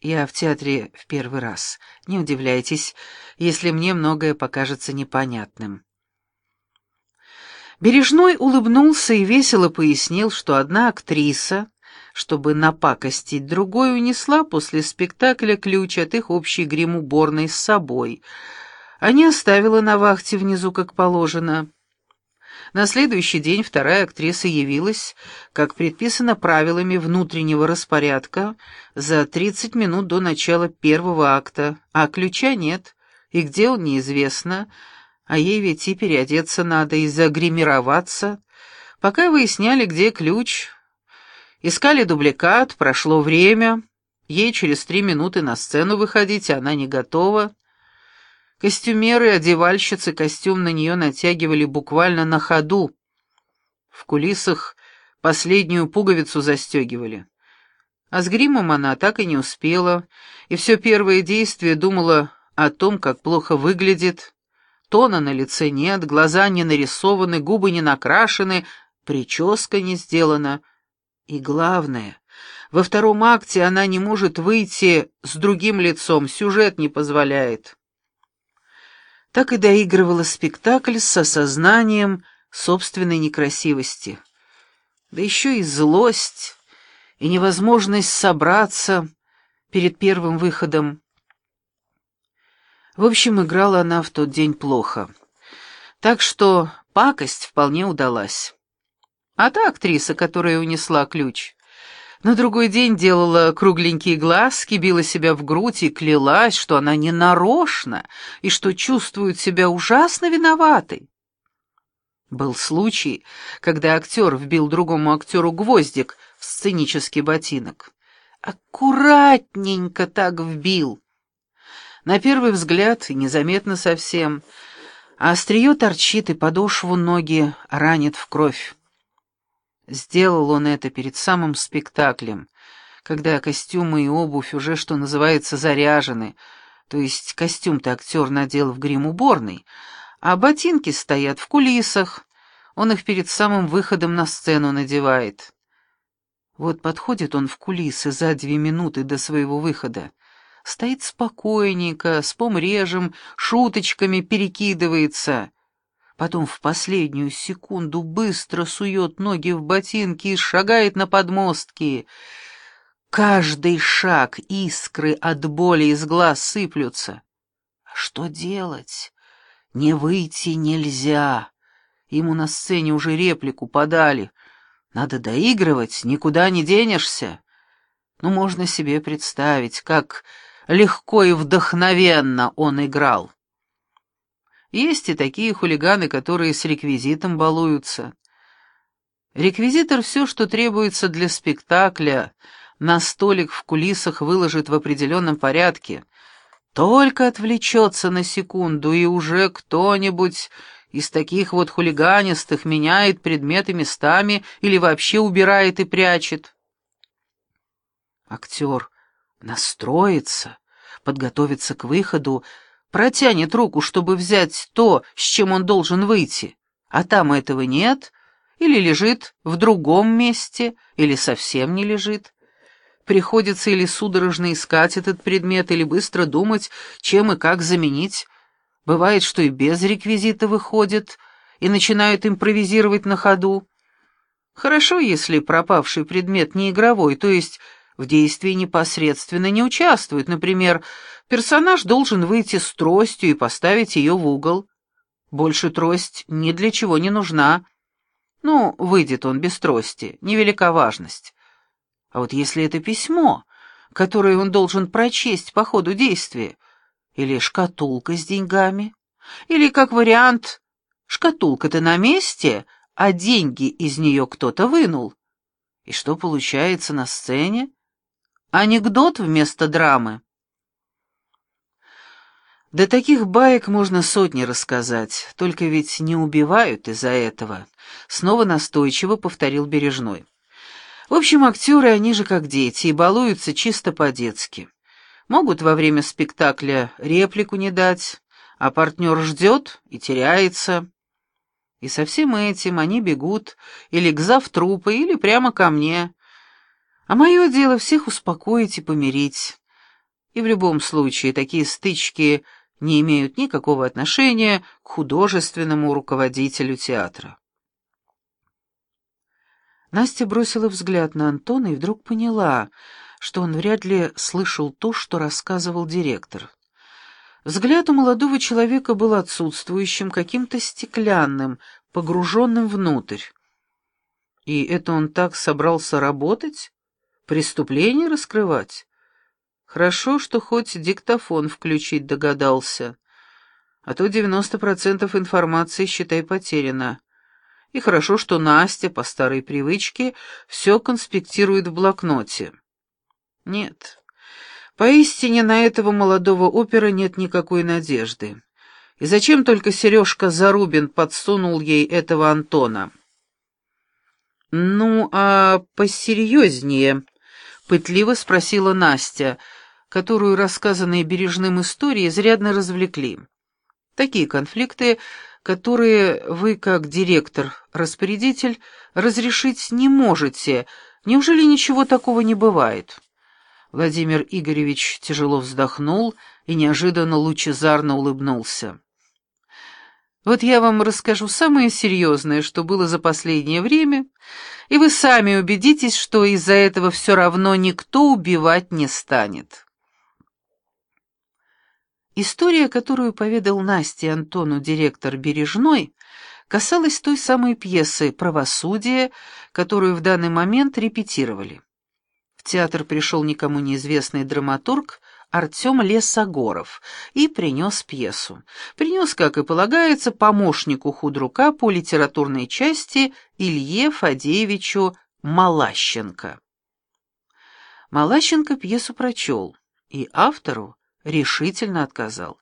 Я в театре в первый раз. Не удивляйтесь, если мне многое покажется непонятным. Бережной улыбнулся и весело пояснил, что одна актриса, чтобы напакостить другой, унесла после спектакля ключ от их общей грим-уборной с собой, а не оставила на вахте внизу, как положено. На следующий день вторая актриса явилась, как предписано правилами внутреннего распорядка, за 30 минут до начала первого акта, а ключа нет, и где он неизвестно, а ей ведь и переодеться надо, и загримироваться. Пока выясняли, где ключ, искали дубликат, прошло время, ей через три минуты на сцену выходить, а она не готова — Костюмеры и одевальщицы костюм на нее натягивали буквально на ходу. В кулисах последнюю пуговицу застегивали. А с гримом она так и не успела, и все первое действие думала о том, как плохо выглядит. Тона на лице нет, глаза не нарисованы, губы не накрашены, прическа не сделана. И главное, во втором акте она не может выйти с другим лицом, сюжет не позволяет так и доигрывала спектакль с осознанием собственной некрасивости. Да еще и злость, и невозможность собраться перед первым выходом. В общем, играла она в тот день плохо. Так что пакость вполне удалась. А та актриса, которая унесла ключ, на другой день делала кругленькие глазки, била себя в грудь и клялась, что она не нарочно и что чувствует себя ужасно виноватой. Был случай, когда актер вбил другому актеру гвоздик в сценический ботинок. Аккуратненько так вбил. На первый взгляд, незаметно совсем, а острие торчит и подошву ноги ранит в кровь. Сделал он это перед самым спектаклем, когда костюмы и обувь уже, что называется, заряжены, то есть костюм-то актер надел в грим-уборной, а ботинки стоят в кулисах, он их перед самым выходом на сцену надевает. Вот подходит он в кулисы за две минуты до своего выхода, стоит спокойненько, с помрежем, шуточками перекидывается — Потом в последнюю секунду быстро сует ноги в ботинки и шагает на подмостки. Каждый шаг искры от боли из глаз сыплются. А что делать? Не выйти нельзя. Ему на сцене уже реплику подали. Надо доигрывать, никуда не денешься. Ну, можно себе представить, как легко и вдохновенно он играл. Есть и такие хулиганы, которые с реквизитом балуются. Реквизитор все, что требуется для спектакля, на столик в кулисах выложит в определенном порядке. Только отвлечется на секунду, и уже кто-нибудь из таких вот хулиганистых меняет предметы местами или вообще убирает и прячет. Актер настроится, подготовится к выходу, протянет руку, чтобы взять то, с чем он должен выйти, а там этого нет, или лежит в другом месте, или совсем не лежит. Приходится или судорожно искать этот предмет, или быстро думать, чем и как заменить. Бывает, что и без реквизита выходит, и начинают импровизировать на ходу. Хорошо, если пропавший предмет не игровой, то есть в действии непосредственно не участвует, например, Персонаж должен выйти с тростью и поставить ее в угол. Больше трость ни для чего не нужна. Ну, выйдет он без трости, невелика важность. А вот если это письмо, которое он должен прочесть по ходу действия, или шкатулка с деньгами, или, как вариант, шкатулка-то на месте, а деньги из нее кто-то вынул. И что получается на сцене? Анекдот вместо драмы. Да таких баек можно сотни рассказать, только ведь не убивают из-за этого. Снова настойчиво повторил Бережной. В общем, актеры, они же как дети, и балуются чисто по-детски. Могут во время спектакля реплику не дать, а партнер ждет и теряется. И со всем этим они бегут или к завтрупы, или прямо ко мне. А мое дело всех успокоить и помирить. и в любом случае такие стычки не имеют никакого отношения к художественному руководителю театра. Настя бросила взгляд на Антона и вдруг поняла, что он вряд ли слышал то, что рассказывал директор. Взгляд у молодого человека был отсутствующим, каким-то стеклянным, погруженным внутрь. И это он так собрался работать? Преступление раскрывать? Хорошо, что хоть диктофон включить догадался. А то 90% информации, считай, потеряно. И хорошо, что Настя, по старой привычке, все конспектирует в блокноте. Нет, поистине на этого молодого опера нет никакой надежды. И зачем только Сережка Зарубин подсунул ей этого Антона? «Ну, а посерьезнее?» — пытливо спросила Настя — которую рассказанные Бережным истории изрядно развлекли. Такие конфликты, которые вы, как директор-распорядитель, разрешить не можете. Неужели ничего такого не бывает?» Владимир Игоревич тяжело вздохнул и неожиданно лучезарно улыбнулся. «Вот я вам расскажу самое серьезное, что было за последнее время, и вы сами убедитесь, что из-за этого все равно никто убивать не станет». История, которую поведал Насте Антону директор Бережной, касалась той самой пьесы «Правосудие», которую в данный момент репетировали. В театр пришел никому неизвестный драматург Артем Лесогоров и принес пьесу. Принес, как и полагается, помощнику худрука по литературной части Илье Фадеевичу Малащенко. Малащенко пьесу прочел, и автору решительно отказал.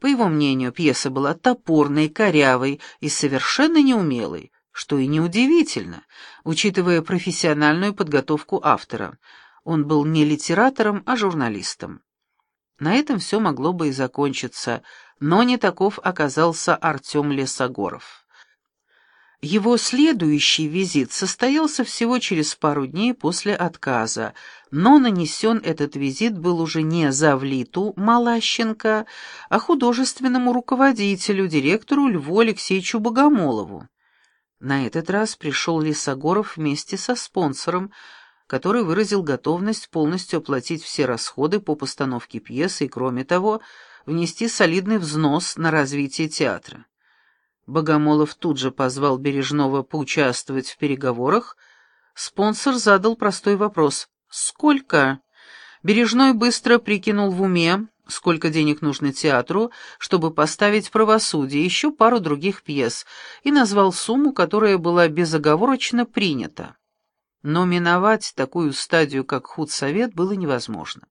По его мнению, пьеса была топорной, корявой и совершенно неумелой, что и неудивительно, учитывая профессиональную подготовку автора. Он был не литератором, а журналистом. На этом все могло бы и закончиться, но не таков оказался Артем Лесогоров. Его следующий визит состоялся всего через пару дней после отказа, но нанесен этот визит был уже не Завлиту Малащенко, а художественному руководителю, директору Льву Алексеевичу Богомолову. На этот раз пришел Лисогоров вместе со спонсором, который выразил готовность полностью оплатить все расходы по постановке пьесы и, кроме того, внести солидный взнос на развитие театра. Богомолов тут же позвал Бережного поучаствовать в переговорах. Спонсор задал простой вопрос «Сколько?». Бережной быстро прикинул в уме, сколько денег нужно театру, чтобы поставить «Правосудие» еще пару других пьес, и назвал сумму, которая была безоговорочно принята. Но миновать такую стадию, как худсовет, было невозможно.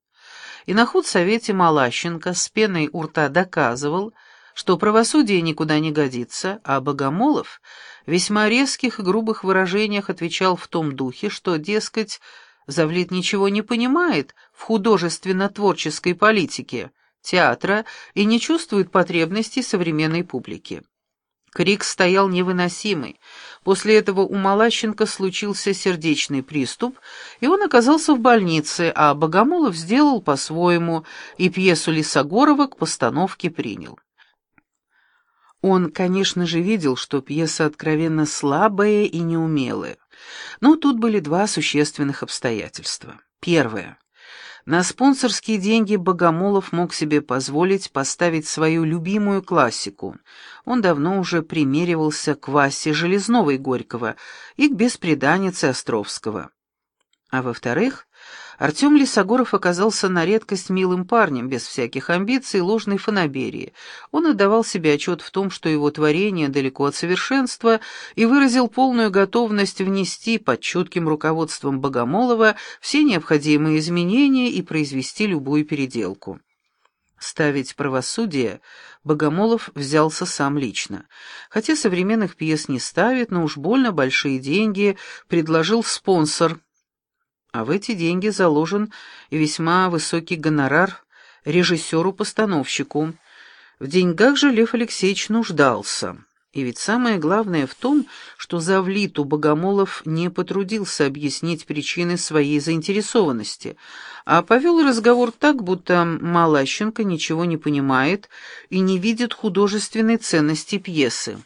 И на худсовете Малащенко с пеной у рта доказывал, что правосудие никуда не годится, а Богомолов в весьма резких и грубых выражениях отвечал в том духе, что, дескать, Завлит ничего не понимает в художественно-творческой политике театра и не чувствует потребностей современной публики. Крик стоял невыносимый. После этого у Малащенко случился сердечный приступ, и он оказался в больнице, а Богомолов сделал по-своему, и пьесу Лисогорова к постановке принял. Он, конечно же, видел, что пьеса откровенно слабая и неумелая. Но тут были два существенных обстоятельства. Первое. На спонсорские деньги Богомолов мог себе позволить поставить свою любимую классику. Он давно уже примеривался к Васе Железновой Горького и к беспреданнице Островского. А во-вторых, Артем Лисогоров оказался на редкость милым парнем, без всяких амбиций и ложной фанаберии. Он отдавал себе отчет в том, что его творение далеко от совершенства, и выразил полную готовность внести под чутким руководством Богомолова все необходимые изменения и произвести любую переделку. Ставить правосудие Богомолов взялся сам лично. Хотя современных пьес не ставит, но уж больно большие деньги предложил спонсор – а в эти деньги заложен весьма высокий гонорар режиссеру-постановщику. В деньгах же Лев Алексеевич нуждался, И ведь самое главное в том, что Завлиту Богомолов не потрудился объяснить причины своей заинтересованности, а повел разговор так, будто Малащенко ничего не понимает и не видит художественной ценности пьесы.